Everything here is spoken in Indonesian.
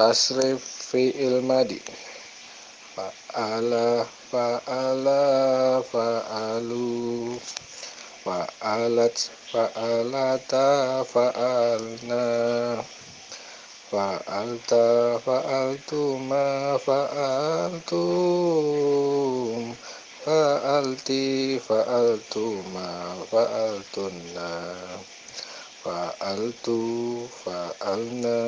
tasrif fi'il madi. Fa'ala fa'ala fa'alu. Fa'alat fa'alata fa'alna. Fa'alta fa'altuma fa'altum. Fa'alti fa'altuma fa'altunna. Fa'altu fa'alna.